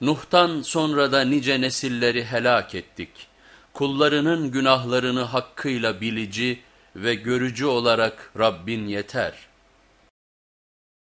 Nuh'tan sonra da nice nesilleri helak ettik. Kullarının günahlarını hakkıyla bilici ve görücü olarak Rabbin yeter.''